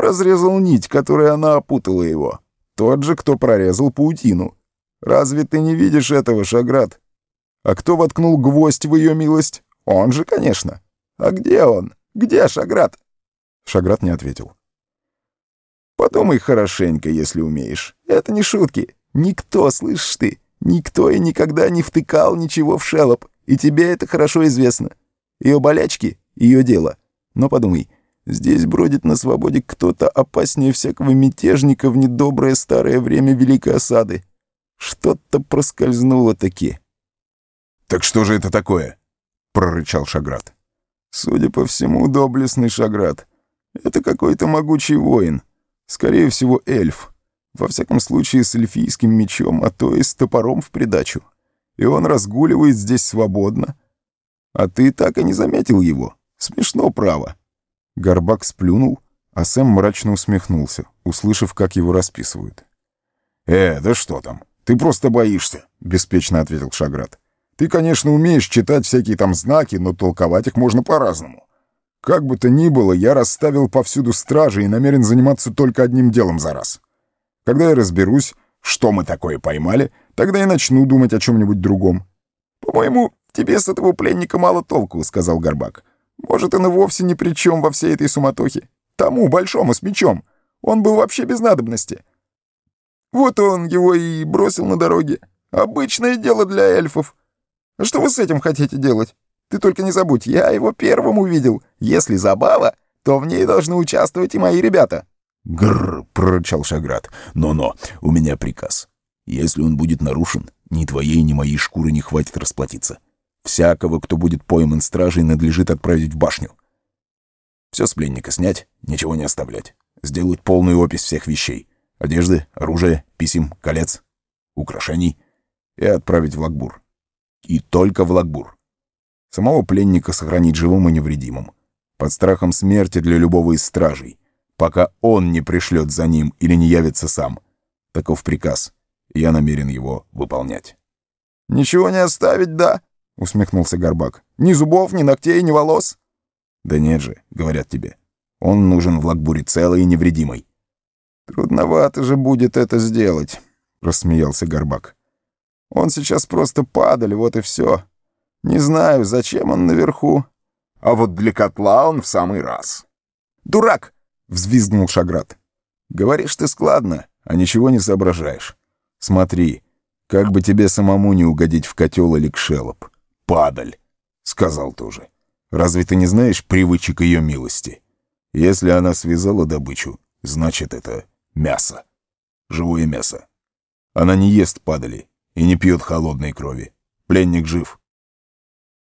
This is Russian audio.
Разрезал нить, которой она опутала его? Тот же, кто прорезал паутину. Разве ты не видишь этого, Шаград? А кто воткнул гвоздь в ее милость? Он же, конечно. А где он? Где Шаград? Шаград не ответил. Подумай хорошенько, если умеешь. Это не шутки. Никто, слышишь ты, никто и никогда не втыкал ничего в шелоп, и тебе это хорошо известно. Ее болячки — ее дело. Но подумай, здесь бродит на свободе кто-то опаснее всякого мятежника в недоброе старое время Великой Осады. Что-то проскользнуло таки. «Так что же это такое?» — прорычал Шаград. «Судя по всему, доблестный Шаград. Это какой-то могучий воин. Скорее всего, эльф. Во всяком случае, с эльфийским мечом, а то и с топором в придачу. И он разгуливает здесь свободно. А ты так и не заметил его. Смешно, право». Горбак сплюнул, а Сэм мрачно усмехнулся, услышав, как его расписывают. «Э, да что там? Ты просто боишься», — беспечно ответил Шаград. «Ты, конечно, умеешь читать всякие там знаки, но толковать их можно по-разному. Как бы то ни было, я расставил повсюду стражи и намерен заниматься только одним делом за раз. Когда я разберусь, что мы такое поймали, тогда и начну думать о чем-нибудь другом. «По-моему, тебе с этого пленника мало толку», — сказал Горбак. «Может, он и вовсе ни при чем во всей этой суматохе. Тому, большому, с мечом. Он был вообще без надобности. Вот он его и бросил на дороге. Обычное дело для эльфов. А что вы с этим хотите делать?» Ты только не забудь, я его первым увидел. Если забава, то в ней должны участвовать и мои ребята». «Гррр», — прорычал Шаград. «Но-но, у меня приказ. Если он будет нарушен, ни твоей, ни моей шкуры не хватит расплатиться. Всякого, кто будет пойман стражей, надлежит отправить в башню. Все с пленника снять, ничего не оставлять. Сделать полную опись всех вещей. Одежды, оружия, писем, колец, украшений. И отправить в Лагбур. И только в Лагбур. Самого пленника сохранить живым и невредимым. Под страхом смерти для любого из стражей. Пока он не пришлет за ним или не явится сам. Таков приказ. Я намерен его выполнять. «Ничего не оставить, да?» — усмехнулся Горбак. «Ни зубов, ни ногтей, ни волос?» «Да нет же», — говорят тебе. «Он нужен в Лагбуре целый и невредимый». «Трудновато же будет это сделать», — рассмеялся Горбак. «Он сейчас просто падаль, вот и все. Не знаю, зачем он наверху. А вот для котла он в самый раз. «Дурак!» — взвизгнул Шаград. «Говоришь ты складно, а ничего не соображаешь. Смотри, как бы тебе самому не угодить в котел или к шелоп. Падаль!» — сказал тоже. «Разве ты не знаешь привычек ее милости? Если она связала добычу, значит, это мясо. Живое мясо. Она не ест падали и не пьет холодной крови. Пленник жив.